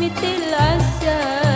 mitilasa.